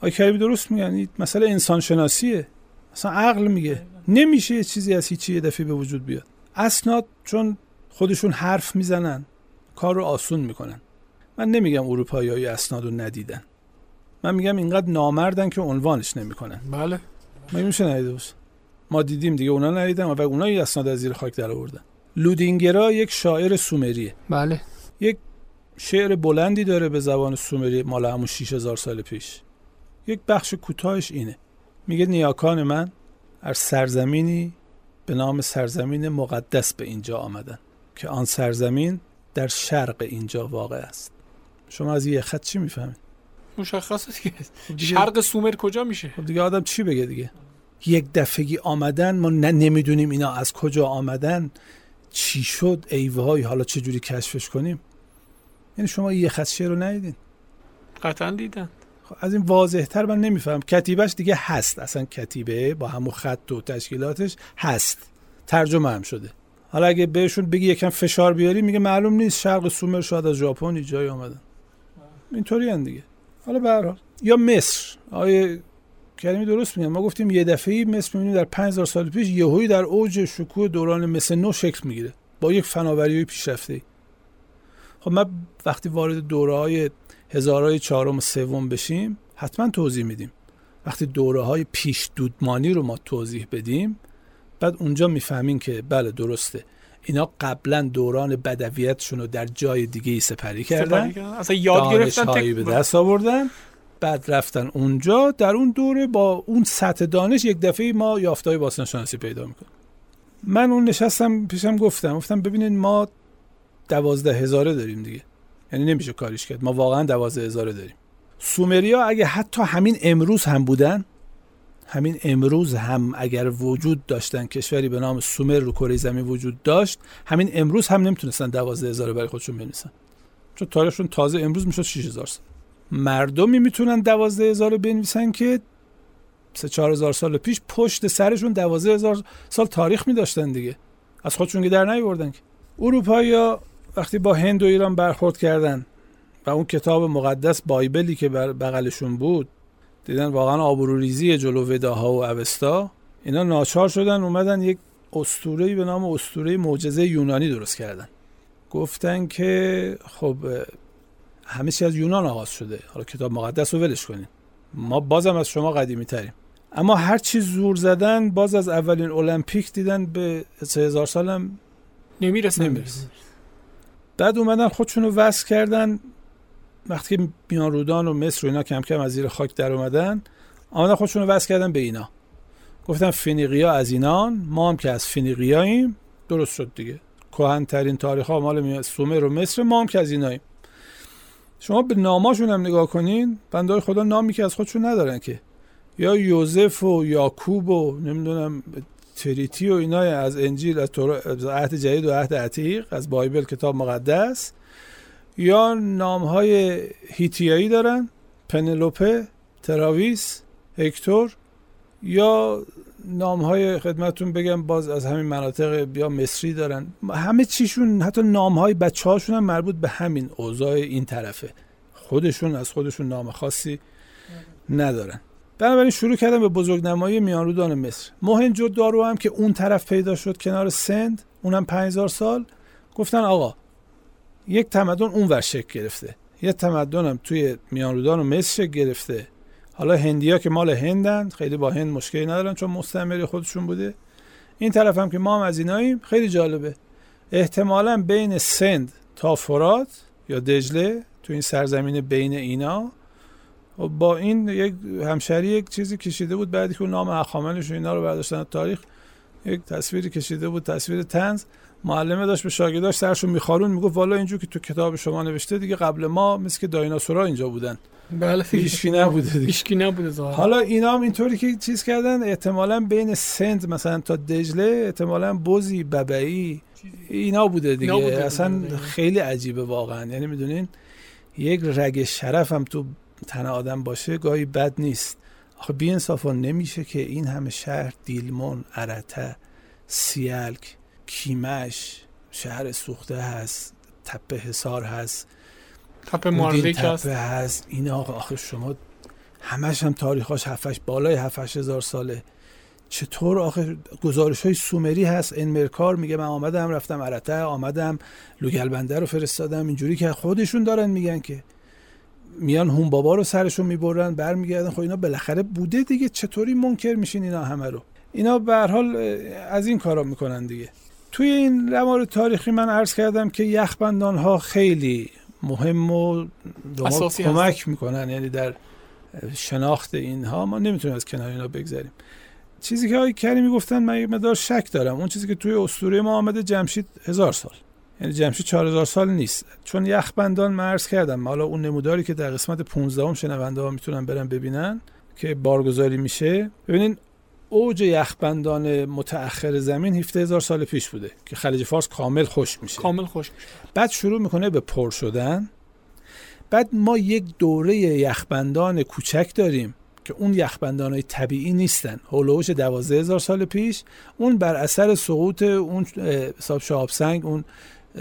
آی کریمی درست میگن مثلا انسان شناسیه اصلا عقل میگه. نمیشه یه چیزی از هیچی یه دفعه به وجود بیاد. اسناد چون خودشون حرف می‌زنن کار رو آسون می‌کنن. من نمیگم اروپایی اسناد رو ندیدن. من میگم اینقدر نامردن که عنوانش نمی‌کنن. بله. ما میشه ندیده باشه ما دیدیم دیگه اونا ندیدن و اونا این اسناد از زیر خاک در آوردن. لودینگرا یک شاعر سومریه. بله. یک شعر بلندی داره به زبان سومری مال همون 6000 سال پیش. یک بخش کوتاهش اینه. میگه نیاکان من از سرزمینی به نام سرزمین مقدس به اینجا آمدن که آن سرزمین در شرق اینجا واقع است. شما از یه خط چی می‌فهمید؟ مشخصه دیگه. شرق سومر کجا میشه؟ خب دیگه آدم چی بگه دیگه؟ یک دفعگی آمدن ما نمی‌دونیم اینا از کجا آمدن. چی شد؟ ایوهای حالا چه جوری کشفش کنیم؟ یعنی شما یه خط شعر رو ندیدین. قطعا دیدن. خب از این واضح تر من نمیفهم. کتیبش دیگه هست. اصلا کتیبه با همون خط و تشکیلاتش هست. ترجمه هم شده. حالا اگه بهشون بگی یکم فشار بیاری میگه معلوم نیست. شرق سومر شاید از ژاپن جای آمدن اینطوری دیگه. حالا به یا مصر. آیه کریمی درست میگم ما گفتیم یه دفعه مصر می‌بینیم در 5000 سال پیش یهویی در اوج شکوه دوران مصر نو شکل می‌گیره. با یک فناوری پیشرفته خب من وقتی وارد دوره های هزارهای چهارم و سوم بشیم حتما توضیح میدیم. وقتی دوره های پیش دودمانی رو ما توضیح بدیم بعد اونجا می‌فهمیم که بله درسته. اینا قبلا دوران بدویتشون رو در جای دیگه ای سپری کردن. اصلا یاد گرفتن به دست آوردن. بعد رفتن اونجا. در اون دوره با اون سطح دانش یک دفعه ما یافتای باستان شناسی پیدا می‌کنیم. من اون نشستم پیشم گفتم گفتم ببینید ما دوازده هزاره داریم دیگه. یعنی نمیشه کاریش کرد. ما واقعا دوازده هزاره داریم. سومریا اگه حتی همین امروز هم بودن همین امروز هم اگر وجود داشتن کشوری به نام سومر رو کره زمین وجود داشت همین امروز هم نمی‌تونستن دوازده هزاره برای خودشون بنویسن. چون تاریخشون تازه امروز می‌شد 6000 سال. مردمی می‌تونن دوازده هزار رو بنویسن که سه چهار هزار سال پیش پشت سرشون دوازده هزار سال تاریخ میداشتن دیگه. از خودشون که در نیوردن که. اروپایی وقتی با هند و ایران برخورد کردن و اون کتاب مقدس بایبلی که بر بغلشون بود دیدن واقعا آبروریزی جلو وداها و اوستا اینا ناچار شدن اومدن یک اسطوره‌ای به نام اسطوره معجزه یونانی درست کردن. گفتن که خب همه چی از یونان آغاز شده. حالا کتاب مقدس رو ولش کنیم. ما بازم از شما قدیمی تریم. اما هر چی زور زدن باز از اولین المپیک دیدن به 3000 سالم نمی‌رسه. نمی‌رسه. بعد اومدن خودشون رو وصل کردن. وقتی میان رودان و مصر و اینا کم کم از زیر خاک در اومدن آمدن خودشون رو وصل کردن به اینا. گفتن فینیقیا از اینان ما هم که از فینیقیاییم درست شد دیگه. کهن‌ترین تاریخ ها مال سومر و مصر ما هم که از ایناییم. شما به ناماشون هم نگاه کنین بنده خدا نامی که از خودشون ندارن که. یا یوزف و یاکوب و نمی‌دونم تریتی و اینا از انجیل از عهد جدید و عهد عتیق از بایبل کتاب مقدس. یا نام های هیتیایی دارن پنلوپه تراویس هکتور. یا نام های خدمتون بگم باز از همین مناطق یا مصری دارن. همه چیشون حتی نام های بچه هاشون هم مربوط به همین اوضاع این طرفه. خودشون از خودشون نام خاصی ندارن. بنابراین شروع کردم به بزرگنمایی میانرودان مصر. موهنجو دارو هم که اون طرف پیدا شد کنار سند اونم 5000 سال گفتن آقا یک تمدن اون ور شکل گرفته. یه تمدن هم توی میانرودان و مصر شکل گرفته. حالا هندیا که مال هندن خیلی با هند مشکلی ندارن چون مستعمره خودشون بوده. این طرف هم که ما هم از ایناییم خیلی جالبه. احتمالا بین سند تا فرات یا دجله تو این سرزمین بین اینا با این یک همشری یک چیزی کشیده بود بعدی که نام اخامنش و اینا رو برداشتن تاریخ یک تصویری کشیده بود تصویر تنز معلمه داشت به شاگرداش سرشو میخارون می‌گفت والا اینجور که تو کتاب شما نوشته دیگه قبل ما مثل که دایناسورا اینجا بودن. بله هیچکی نبوده دیگه. هیچکی نبوده ظاهرا. حالا اینا هم اینطوری که چیز کردن احتمالا بین سند مثلا تا دجله احتمالا بوزی ببعی اینا بوده دیگه. اینا بوده اصلا دیگه. خیلی عجیبه واقعا. یعنی می‌دونین یک رگ شرف هم تو تن آدم باشه گاهی بد نیست. آخه بی نمیشه که این همه شهر دیلمون عرته سیلک کیمش شهر سوخته هست تپه حصار هست. تپ گودین مارویک هست تپه هست. این آقا آخه شما همش هم تاریخاش هفتش بالای هفتش هزار ساله. چطور؟ آخه گزارش های سومری هست. انمرکار میگه من آمدم رفتم عرته آمدم لوگلبنده رو فرستادم. اینجوری که خودشون دارن میگن که. میان هون بابا رو سرشون می‌برن برمیگردن. خب اینا بالاخره بوده دیگه. چطوری منکر میشین اینا همه رو؟ اینا به هر حال از این کارا می‌کنن دیگه. توی این روار تاریخی من عرض کردم که یخبندان ها خیلی مهم و کمک می‌کنن. یعنی در شناخت اینها ما نمی‌تونیم از کنار اینا بگذریم. چیزی که آقای کریمی گفتن من مدار شک دارم. اون چیزی که توی اسطوره ما آمده جمشید هزار سال. یعنی جمشید 4000 سال نیست. چون یخبندان عرض کردم حالا اون نموداری که در قسمت 15 هم شنونده ها می‌تونن برن ببینن که بارگذاری میشه. ببینین اوج یخبندان متأخر زمین 17000 سال پیش بوده که خلیج فارس کامل خوش میشه. کامل خوش میشه. بعد شروع می‌کنه به پر شدن. بعد ما یک دوره یخبندان کوچک داریم که اون یخبندان های طبیعی نیستن. هولوش دوازده هزار سال پیش. اون بر اثر سقوط اون حساب شهاب سنگ اون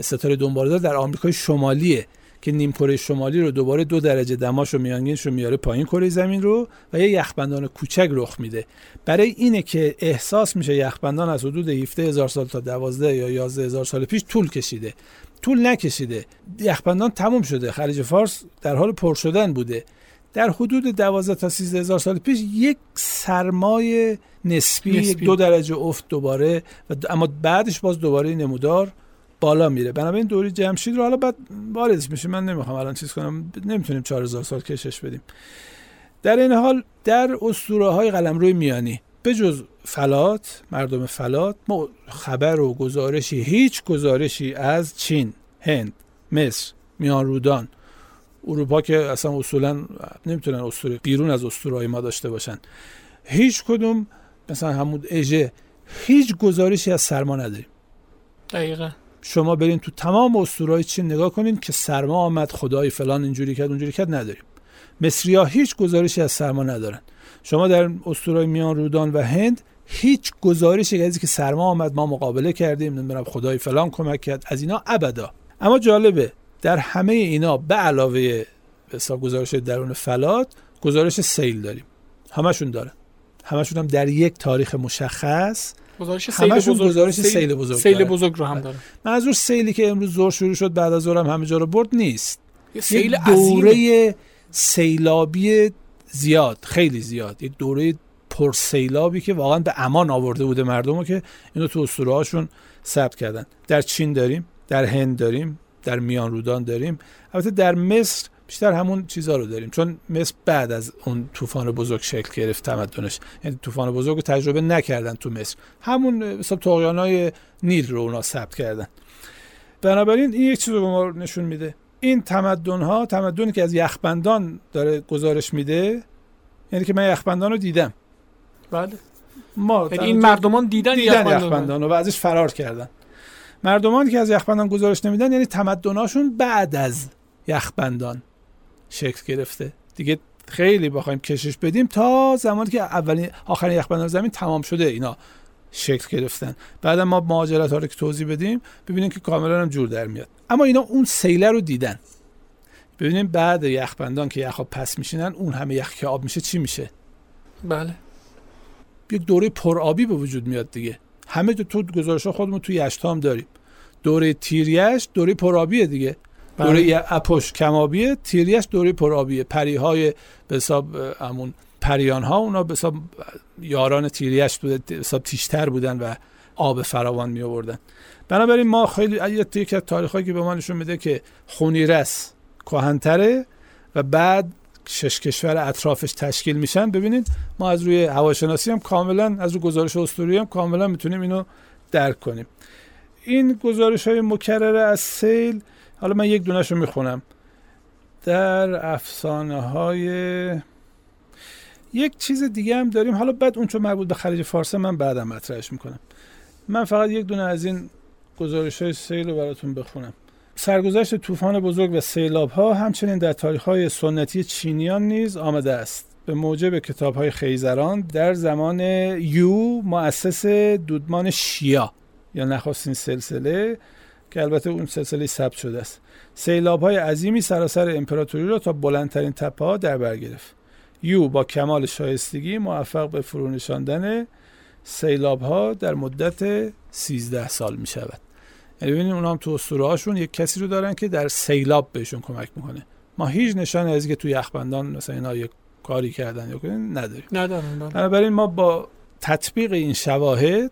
ستاره دنبالدار در آمریکای شمالیه که نیم کره شمالی رو دوباره دو درجه دماش رو میانگینش رو میاره پایین کره زمین رو و یه یخبندان کوچک رخ میده. برای اینه که احساس میشه یخبندان از حدود 17 هزار سال تا 12 یا 11 هزار سال پیش طول کشیده. طول نکشیده. یخبندان تموم شده. خلیج فارس در حال پر شدن بوده. در حدود 12 تا 13 هزار سال پیش یک سرمای نسبی, نسبی. یک دو درجه افت دوباره و اما بعدش باز دوباره نمودار بالا میره. بنابراین دوره جمشید رو حالا بعد واردش میشه من نمی‌خوام الان چیز کنم. نمی‌تونیم 4000 سال کشش بدیم. در این حال در اسطوره های قلمرو میانی به جز فلات مردم فلات ما خبر و گزارشی هیچ گزارشی از چین هند مصر میان رودان اروپا که اصلا اصولا نمی‌تونن اسطوره بیرون از اسطوره ما داشته باشن. هیچ کدوم مثلا همون اژه هیچ گزارشی از سرما نداریم. دقیقا. شما برین تو تمام اسطورهای چین نگاه کنین که سرما آمد خدای فلان اینجوری کرد اونجوری کرد نداریم. مصری ها هیچ گزارشی از سرما ندارن. شما در اسطورهای میان رودان و هند هیچ گزارشی از که سرما آمد ما مقابله کردیم نمی‌دونم خدای فلان کمک کرد از اینا ابدا. اما جالبه در همه اینا به علاوه حساب گزارش درون فلات گزارش سیل داریم. همشون دارن. همشون هم در یک تاریخ مشخص گزارش سیل بزرگ گزارش سیل بزرگ سیل. بزرگ رو هم داره. منظور سیلی که امروز زور شروع شد بعد از ظهر هم همه جا رو برد نیست. یه سیل یک عظیمه. دوره سیلابی زیاد خیلی زیاد. یک دوره پرسیلابی که واقعا به امان آورده بوده مردم رو که اینو تو اسطوره هاشون ثبت کردن. در چین داریم در هند داریم در میان رودان داریم. البته در مصر بیشتر همون چیزها رو داریم. چون مصر بعد از اون طوفان بزرگ شکل گرفت تمدنش. یعنی طوفان بزرگ رو تجربه نکردن تو مصر. همون مثلا طغیانای نیل رو اونا ثبت کردن. بنابراین این یک چیز رو به ما نشون میده. این تمدن ها تمدنی که از یخبندان داره گزارش میده یعنی که من یخبندان رو دیدم. بله. ما یعنی این مردمان دیدن, دیدن. یخبندان رو و ازش فرار کردن. مردمانی که از یخبندان گزارش نمیدن یعنی تمدناشون بعد از یخبندان. شکل گرفته. دیگه خیلی بخوایم کشش بدیم تا زمانی که اولین آخرین یخبندان زمین تمام شده اینا شکل گرفتن. بعد ما مهاجرت ها رو که توضیح بدیم ببینیم که کاملا هم جور در میاد. اما اینا اون سیله رو دیدن. ببینیم بعد یخبندان که یخها پس میشینن اون همه یخ که آب میشه چی میشه؟ بله. یک دوره پرآبی به وجود میاد دیگه. همه تو, گزارش خودمون توی یشت هم داریم. دوره تیریش دوره پرآبیه دیگه. دوره ی- اپوش کمابیه تیریش دوره پرآبیه پری های به حساب همون پریان ها اونا به حساب یاران تیریش بوده به حساب تیشتر بودن و آب فراوان می آوردن بنابراین ما خیلی یکی از تاریخ که به ما نشون میده که خونیرس کهنتره و بعد شش کشور اطرافش تشکیل میشن. ببینید ما از روی هواشناسی هم کاملا از روی گزارش اسطوری هم کاملا می‌تونیم اینو درک کنیم. این گزارش های مکرره از سیل حالا من یک دونش رو می‌خونم. در افسانه های یک چیز دیگه هم داریم. حالا بعد اون چون مربوط به خلیج فارس من بعدم مطرحش می‌کنم. من فقط یک دونه از این گزارش های سیل رو براتون بخونم. سرگذشت طوفان بزرگ و سیلاب ها همچنین در تاریخ های سنتی چینیان نیز آمده است. به موجب کتاب های خیزران در زمان یو مؤسس دودمان شیا. یا نخستین سلسله که البته اون سلسله ثبت شده است. سیلاب های عظیمی سراسر امپراتوری را تا بلندترین تپه ها در بر گرفت. یو با کمال شایستگی موفق به فرونشاندن سیلاب ها در مدت 13 سال می شود یعنی ببینید اونا هم تو اسطوره هاشون یک کسی رو دارن که در سیلاب بهشون کمک می‌کنه. ما هیچ نشان از که تو یخبندان مثلا اینا یک کاری کردن یا نداریم. نداریم بنابراین ما با تطبیق این شواهد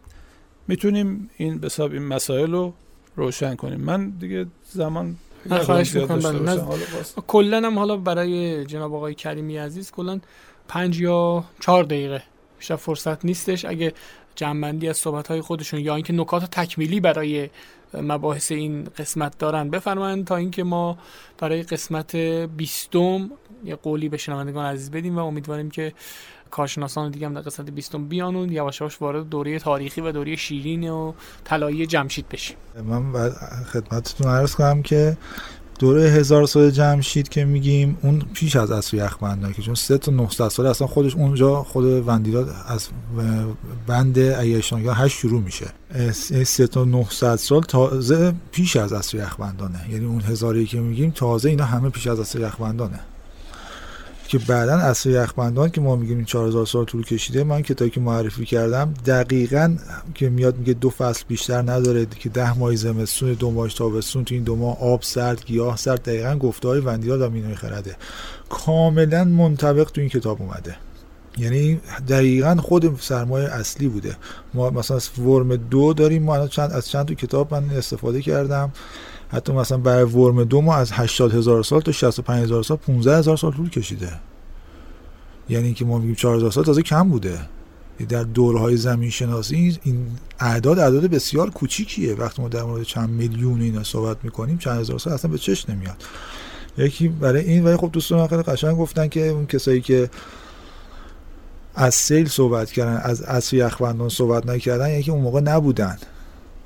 می‌تونیم این به این مسائل رو روشن کنیم. من دیگه زمان خواهش می‌کنم. کلا هم حالا برای جناب آقای کریمی عزیز کلا پنج یا چهار دقیقه بیشتر فرصت نیستش. اگه جنبندی از صحبت های خودشون یا اینکه نکات تکمیلی برای مباحث این قسمت دارن بفرمایند تا اینکه ما برای قسمت بیستم یه قولی به شنوندگان عزیز بدیم و امیدواریم که کارشناسان دیگه هم در قسمت بیستم بیان و یواش یواش وارد دوره تاریخی و دوره شیرین و طلایی جمشید بشیم. من بعد خدمتتون عرض کنم که دوره هزار سال جمشید که میگیم اون پیش از اصر یخبندان که چون سه تا 900 سال اصلا خودش اونجا خود وندیداد از بند ایشان یا هشت شروع میشه. سه تا 900 سال تازه پیش از اصر یخبندانه. یعنی اون هزاری که میگیم تازه اینا همه پیش از اصر یخبندانه. که بعدا اصر یخبندان که ما میگیم این 4000 سال طول کشیده من کتابی که معرفی کردم دقیقا که میاد میگه دو فصل بیشتر نداره که ده ماه زمستون دو ماه تابستون تو این دو ماه آب سرد گیاه سرد دقیقا گفته های وندیال هم اینو خرده کاملا منطبق تو این کتاب اومده. یعنی دقیقا خود سرمایه اصلی بوده. ما مثلا از ورم دو داریم ما چند از چند تو کتاب من استفاده کردم. حتی مثلا برای ورم دو ما از 80 هزار سال تا 65 هزار سال 15 هزار سال طول کشیده. یعنی که ما میگیم 4 هزار سال تازه کم بوده. در دورهای زمین شناسی این اعداد اعداد بسیار کوچیکیه. وقتی ما در مورد چند میلیون اینا صحبت می‌کنیم چند هزار سال اصلا به چش نمیاد. یکی برای این ولی خب دوستان خیلی قشنگ گفتن که اون کسایی که از سیل صحبت کردن از اصل یخبندان صحبت نکردن یکی اون موقع نبودن.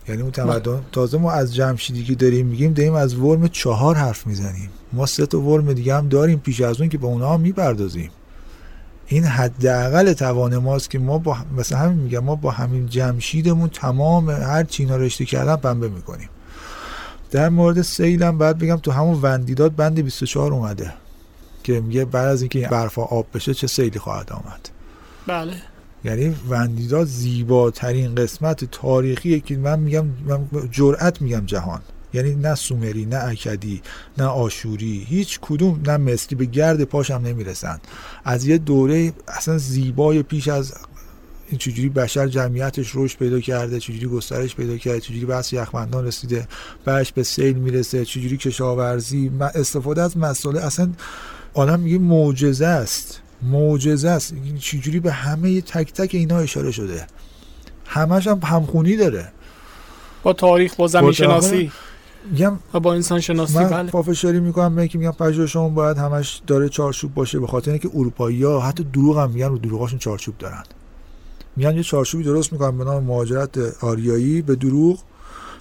یعنی اون تمدن تازه ما از جمشیدی که داریم میگیم داریم از ورم چهار حرف می‌زنیم. ما سه تا ورم دیگه هم داریم پیش از اون که به اونها می‌پردازیم. این حداقل توان ماست که ما با مثلا همین میگم ما با همین جمشیدمون تمام هر چی اینا رشته کردن بنبه می‌کنیم. در مورد سیلم بعد بگم تو همون وندیداد بند 24 اومده که میگه بعد از اینکه برفا آب بشه چه سیلی خواهد آمد. بله. یعنی وندیداد زیباترین قسمت تاریخی که من میگم من جرأت میگم جهان. یعنی نه سومری نه اکدی نه آشوری هیچ کدوم نه مثلی به گرد پاشم نمی‌رسن از یه دوره اصلا زیبای پیش از این چجوری بشر جمعیتش رشد پیدا کرده چجوری گسترش پیدا کرده چجوری بحث یخبندان رسیده بعدش به سیل می‌رسه چجوری کشاورزی استفاده از مسئله اصلا آدم میگه معجزه است. معجزه است. چجوری به همه تک تک اینا اشاره شده؟ همش هم همخونی داره. با تاریخ با زمین شناسی. میگم با انسان شناسی من بله. پافشاری می‌کنم که میگم پژوهشمون باید همش داره چارچوب باشه به خاطر اینکه اروپایی ها حتی دروغ هم میگن و دروغاشون چارچوب دارن. میان یه چارچوبی درست می‌کنن به نام مهاجرت آریایی به دروغ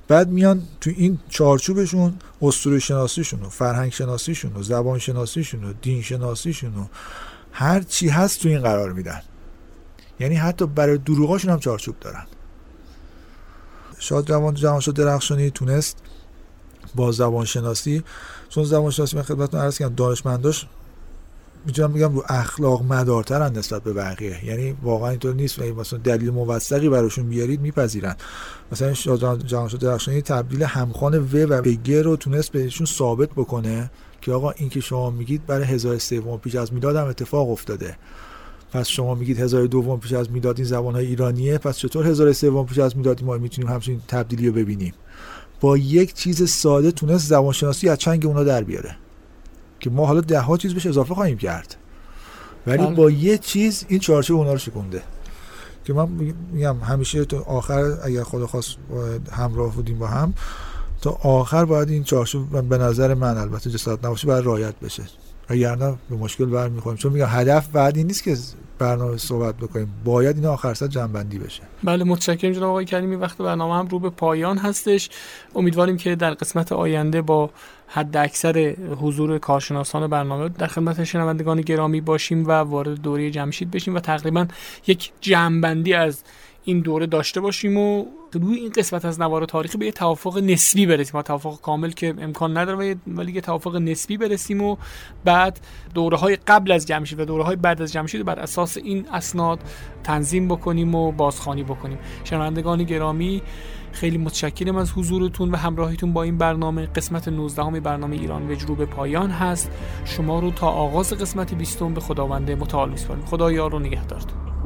بعد میان تو این چارچوبشون اسطوره شناسیشون و فرهنگ شناسیشون و زبان شناسیشون و دین شناسیشون و هر چی هست تو این قرار میدن. یعنی حتی برای دروغاشون هم چارچوب دارن. شاد جوان جوان شد درخشانی تونست با زبان شناسی چون زبان شناسی من خدمتتون عرض کردم دانشمنداش می‌تونم بگم رو اخلاق مدارترن نسبت به بقیه. یعنی واقعا اینطور نیست مثلا دلیل موثقی براشون بیارید میپذیرن. مثلا جهان شد درخشانی تبدیل همخوان و و بگه رو تونست بهشون ثابت بکنه. که آقا این که شما میگید برای هزار سوم پیش از میلاد هم اتفاق افتاده. پس شما میگید هزار دوم پیش از میلاد این زبان های ایرانیه پس چطور هزار سوم پیش از میلاد ما می‌تونیم همچین تبدیلی رو ببینیم؟ با یک چیز ساده تونست زبانشناسی از چنگ اونا در بیاره. که ما حالا ده ها چیز بهش اضافه خواهیم کرد. ولی بله. با یه چیز این چارچوب اونا رو شکونده. که من میگم همیشه تو آخر اگر خدا خواست همراه بودیم با هم تا آخر باید این چارچوب به نظر من البته جسارت نباشه باید رعایت بشه. وگرنه به مشکل برمیخوریم. چون میگم هدف بعد این نیست که برنامه صحبت بکنیم. باید این آخر سر جنبندی بشه. بله متشکرم جناب آقای کریمی. وقت برنامه هم رو به پایان هستش. امیدواریم که در قسمت آینده با حد اکثر حضور کارشناسان برنامه در خدمت شنوندگان گرامی باشیم و وارد دوره جمشید بشیم و تقریبا یک جمعبندی از این دوره داشته باشیم و روی این قسمت از نوار تاریخی به یه توافق نسبی برسیم. ما توافق کامل که امکان نداره ولی یه توافق نسبی برسیم و بعد دوره های قبل از جمشید و دوره های بعد از جمشید بر اساس این اسناد تنظیم بکنیم و بازخوانی بکنیم. شنوندگان گرامی خیلی متشکرم از حضورتون و همراهیتون با این برنامه. قسمت 19 همه برنامه ایران وجرو به پایان هست. شما رو تا آغاز قسمت 20 به خداوند متعال میسپاریم. خدا یار رو نگهدارتون